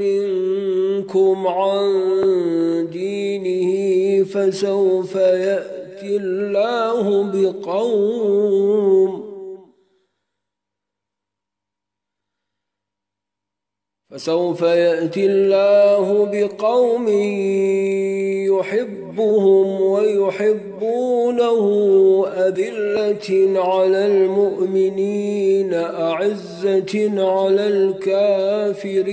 منكم عن دينه فسوف يأتي الله بقوم. فسوف يأتي الله بقوم يحبهم ويحبونه أذلة على المؤمنين أعزة على الكافرين.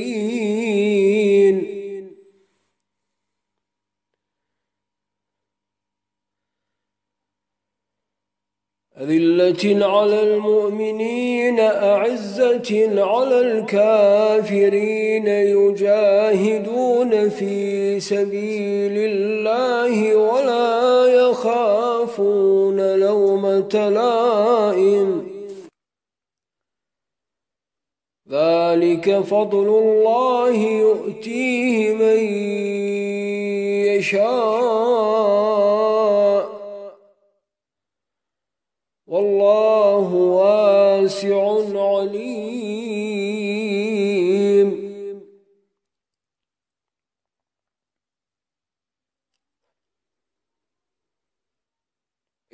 أذلة على المؤمنين أعزة على الكافرين. يجاهدون في سبيل الله ولا يخافون لومة لائم ذلك فضل الله يؤتيه من يشاء. والله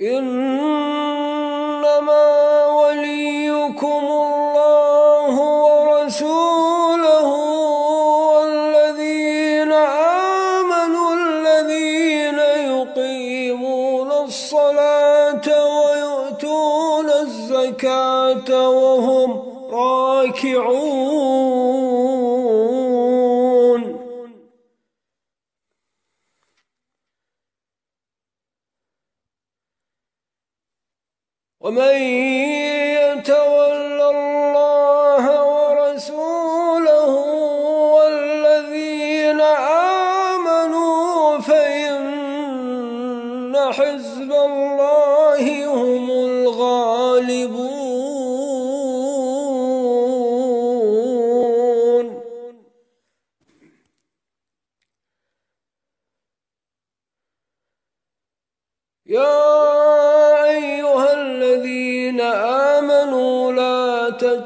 إنما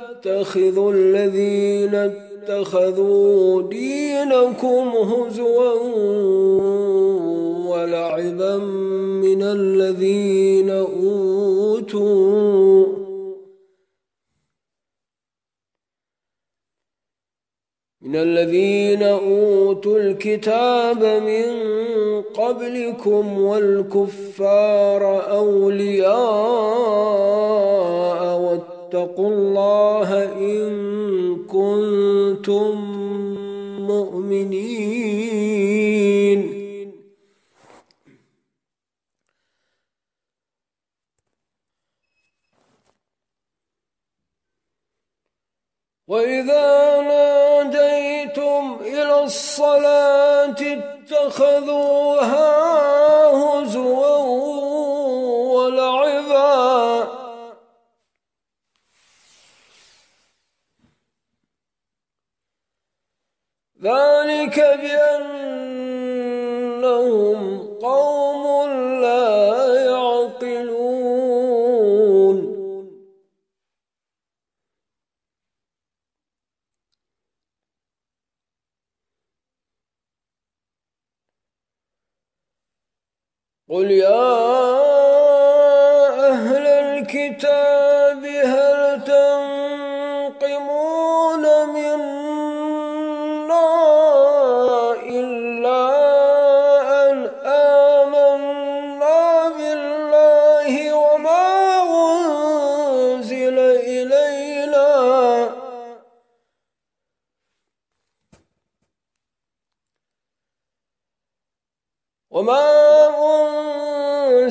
تتخذوا الذين اتخذوا دينكم هزوا ولعبا من الذين أوتوا من الذين أوتوا الكتاب من قبلكم والكفار أولياء واتقوا الله إن كنتم مؤمنين. وإذا ناديتم إلى الصلاة اتخذوها هزوا ذلك بأنهم قوم لا يعقلون. قل يا وما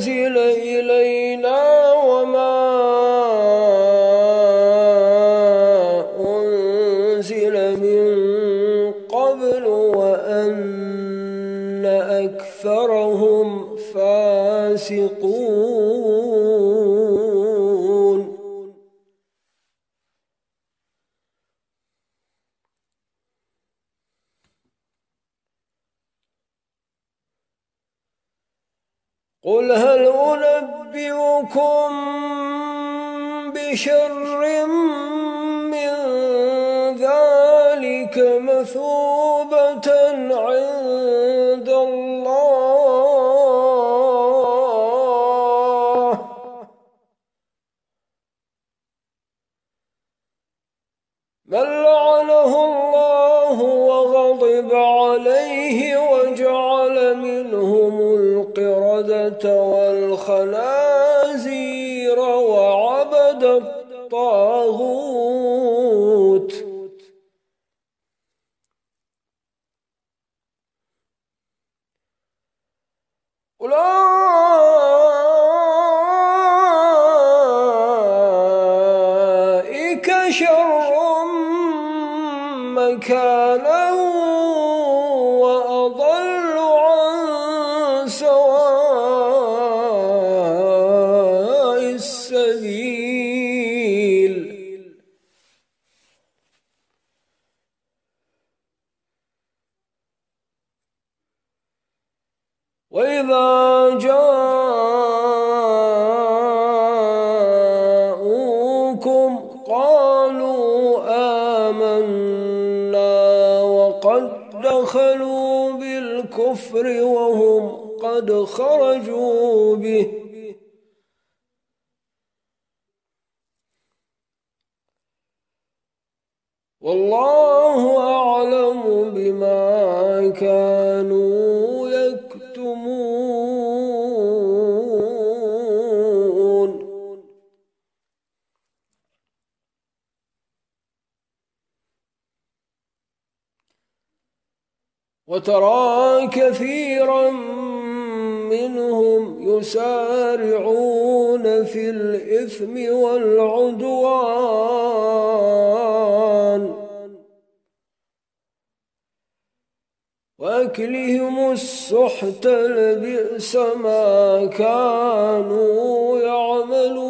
这里。القردة والخنازير قد خرجوا به. والله أعلم بما كانوا يكتمون. وترى كثيرا منهم يسارعون في الإثم والعدوان. وأكلهم السحت لبئس ما كانوا يعملون.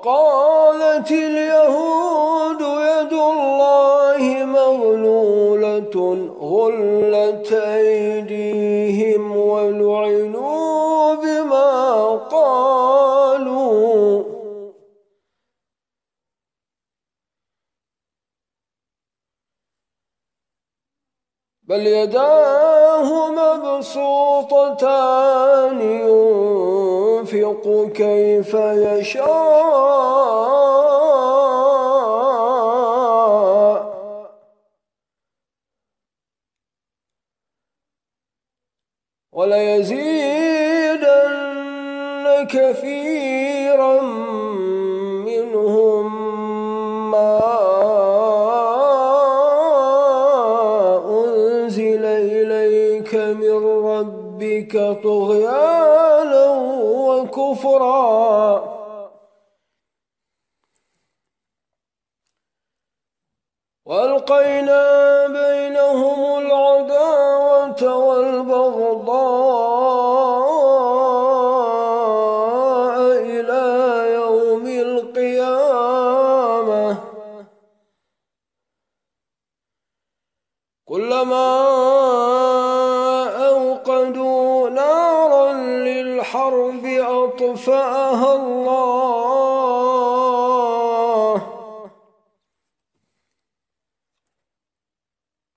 وقالت اليهود يد الله مغلولة غلت أيديهم ولعنوا بما قالوا. بل يداه مبسوطتان ينفق كيف يشاء. وليزيدن كثيرا منهم ما أنزل إليك من ربك طغيانا وكفرا وألقينا بينهم العداوة والبغضاء. أطفأها الله.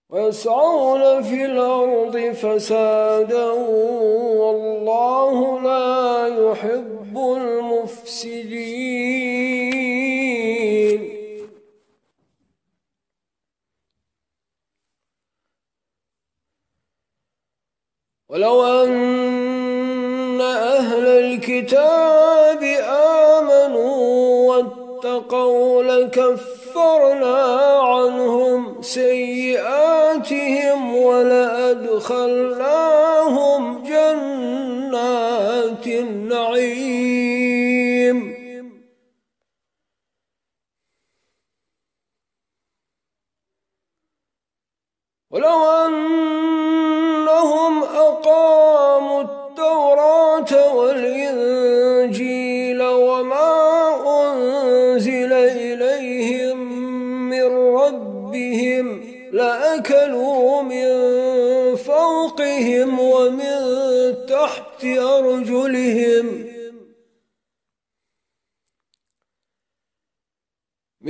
ويسعون في الأرض فسادا والله لا يحب المفسدين. ولو واتقوا لكفرنا عنهم سيئاتهم ولأدخلناهم جنات النعيم. ولو أنهم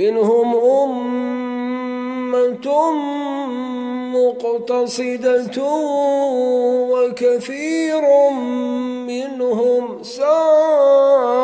منهم أمة مقتصدة وكثير منهم ساء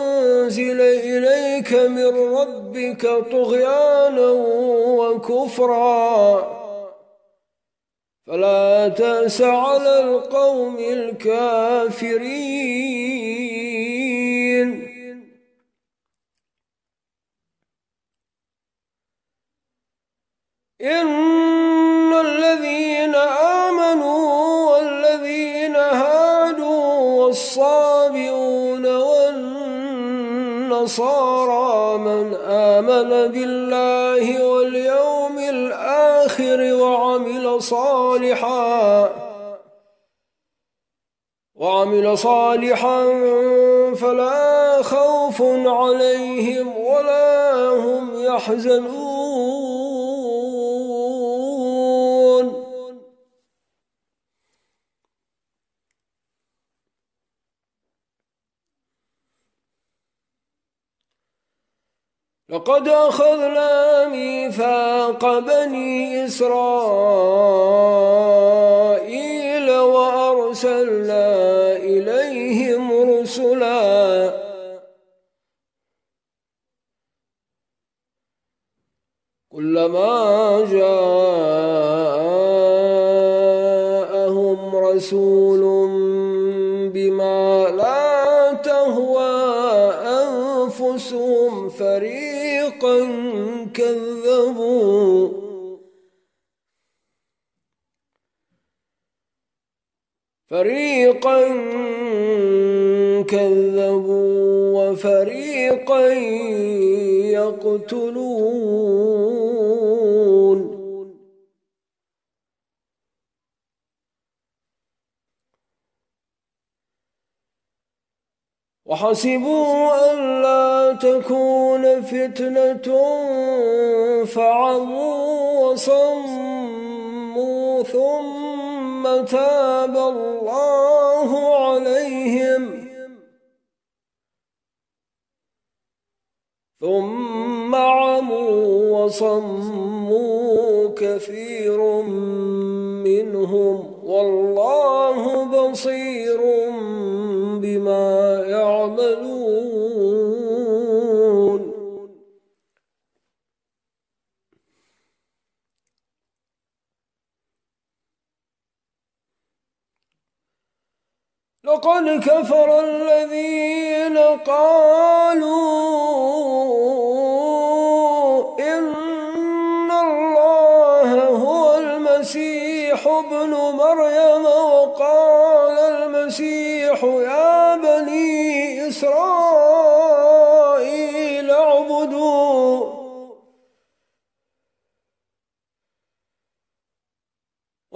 إليك من ربك طغيانا وكفرا. فلا تأس على القوم الكافرين. إن الذين آمنوا والذين هادوا والصابئون والنصارى من آمن بالله واليوم الآخر وعمل صالحا وعمل صالحا فلا خوف عليهم ولا هم يحزنون. لقد أخذنا ميثاق بني إسرائيل وأرسلنا إليهم رسلا. كلما جاءهم رسول فريقا كذبوا وفريقا يقتلون. وحسبوا ألا تكون فتنة فعموا وصموا ثم تاب الله عليهم. ثم عموا وصموا كثير منهم. والله بصير بما يعملون لقد كفر الذين قالوا إن الله هو المسيح ابن مريم وقال المسيح يا بني إسرائيل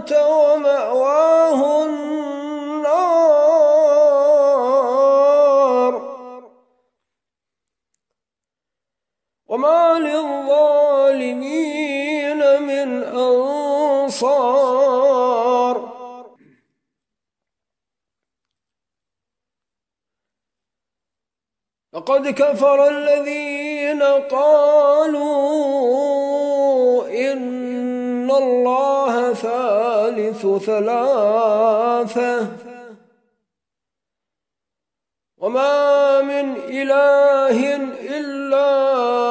ومأواه النار. وما للظالمين من أنصار. لقد كفر الذين قالوا الله ثالث ثلاثة. وما من إله إلا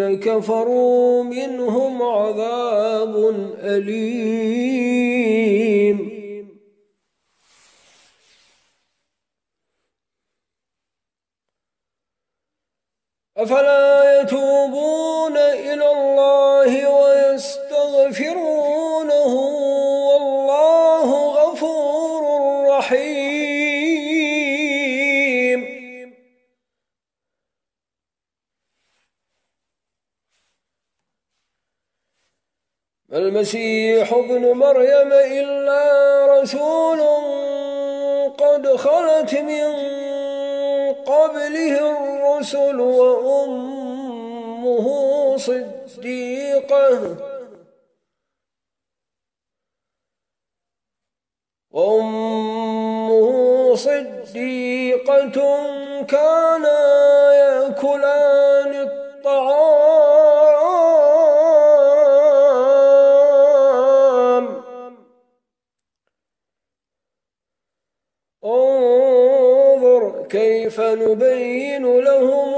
الذين كفروا منهم عذاب أليم. أفلا يتوبون إلى الله؟ المسيح ابن مريم إلا رسول قد خلت من كيف نبين لهم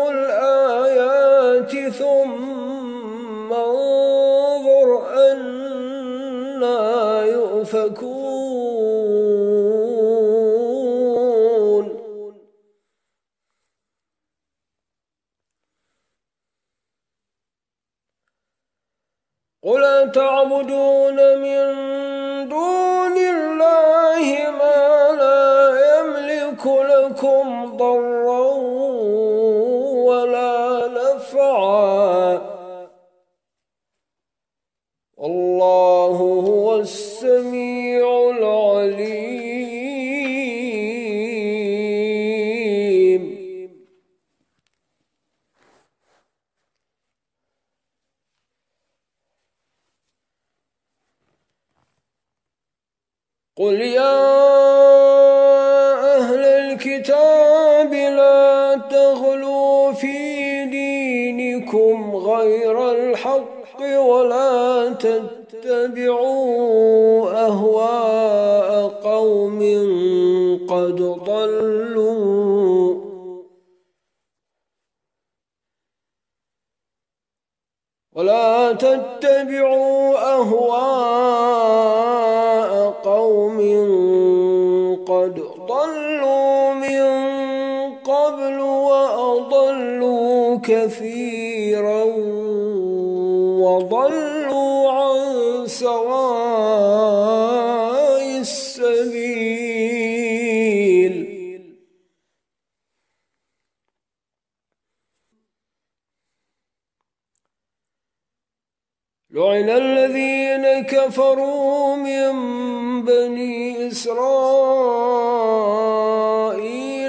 إسرائيل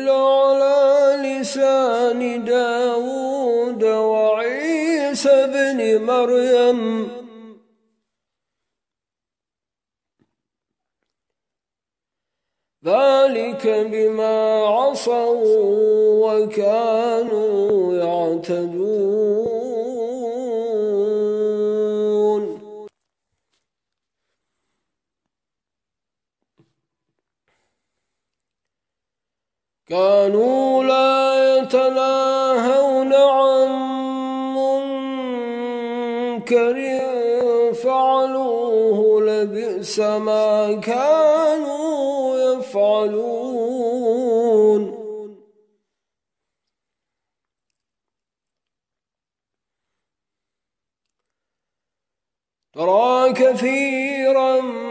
على لسان داود وعيسى بن مريم. ذلك بما عصوا وكانوا يعتدون. كانوا لا يتناهون عن منكر فعلوه لبئس ما كانوا يفعلون. ترى كثيرا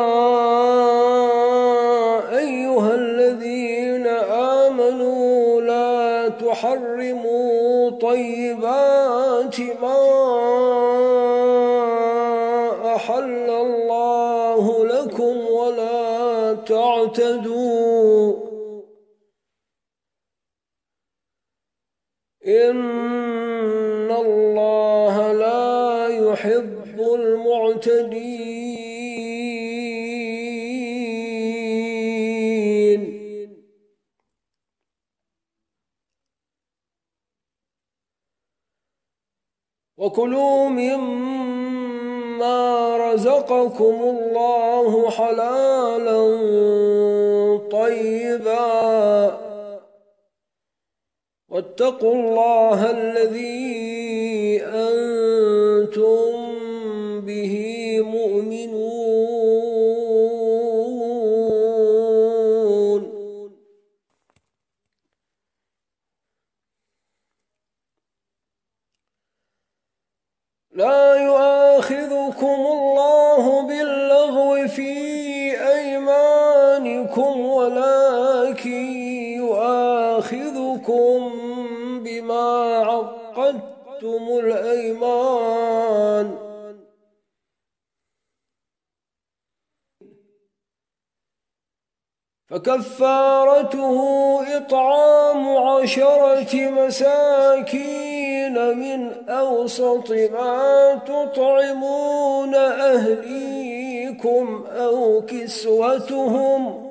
المعتدين وكلوا مما رزقكم الله حلالا طيبا. واتقوا الله الذي أنتم يؤاخذكم بما عقدتم الأيمان. فكفارته إطعام عشرة مساكين من أوسط ما تطعمون أهليكم أو كسوتهم.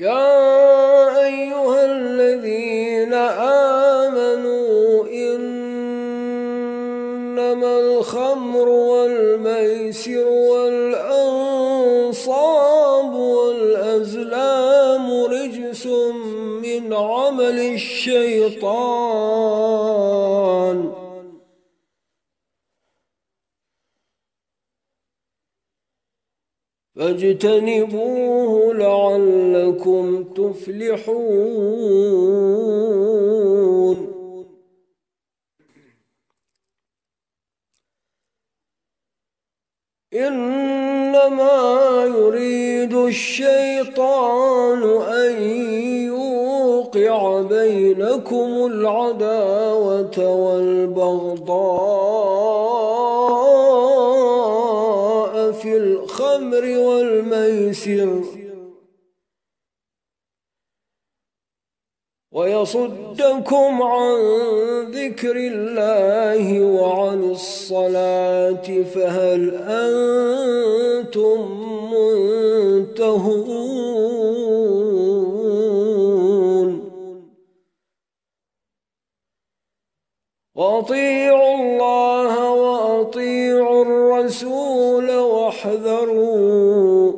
يا أيها الذين آمنوا إنما الخمر والميسر والأنصاب والأزلام رجس من عمل الشيطان. فاجتنبوه لعلكم تفلحون. إنما يريد الشيطان أن يوقع بينكم العداوة والبغضاء. الخمر والميسر. ويصدكم عن ذكر الله وعن الصلاة فهل أنتم منتهون؟ وأطيعوا الله وأطيعوا الرسول واحذروا.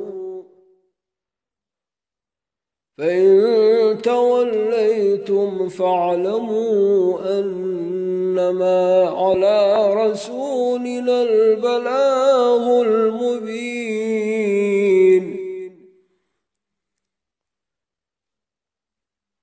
فإن توليتم فاعلموا أنما على رسولنا البلاغ المبين.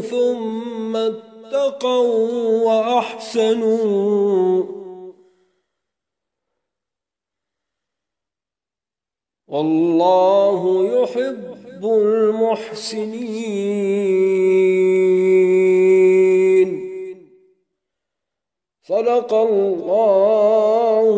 ثم اتقوا وأحسنوا. والله يحب المحسنين. صدق الله